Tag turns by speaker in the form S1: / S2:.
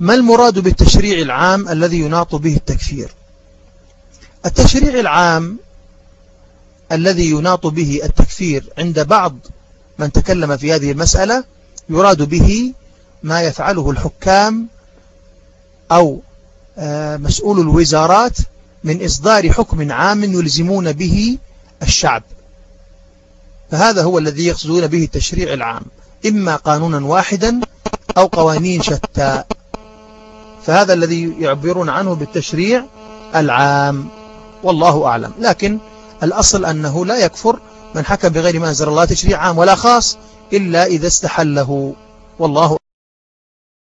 S1: ما المراد بالتشريع العام الذي يناط به التكفير؟ التشريع العام الذي يناط به التكفير عند بعض من تكلم في هذه المسألة يراد به ما يفعله الحكام أو آه، مسؤول الوزارات من إصدار حكم عام يلزمون به الشعب. فهذا هو الذي يقصدون به التشريع العام. إما قانونا واحدا أو قوانين شتى. فهذا الذي يعبرون عنه بالتشريع العام والله أعلم. لكن الأصل أنه لا يكفر من حكم بغير ما أنزل الله تشريع عام ولا خاص إلا إذا استحله. والله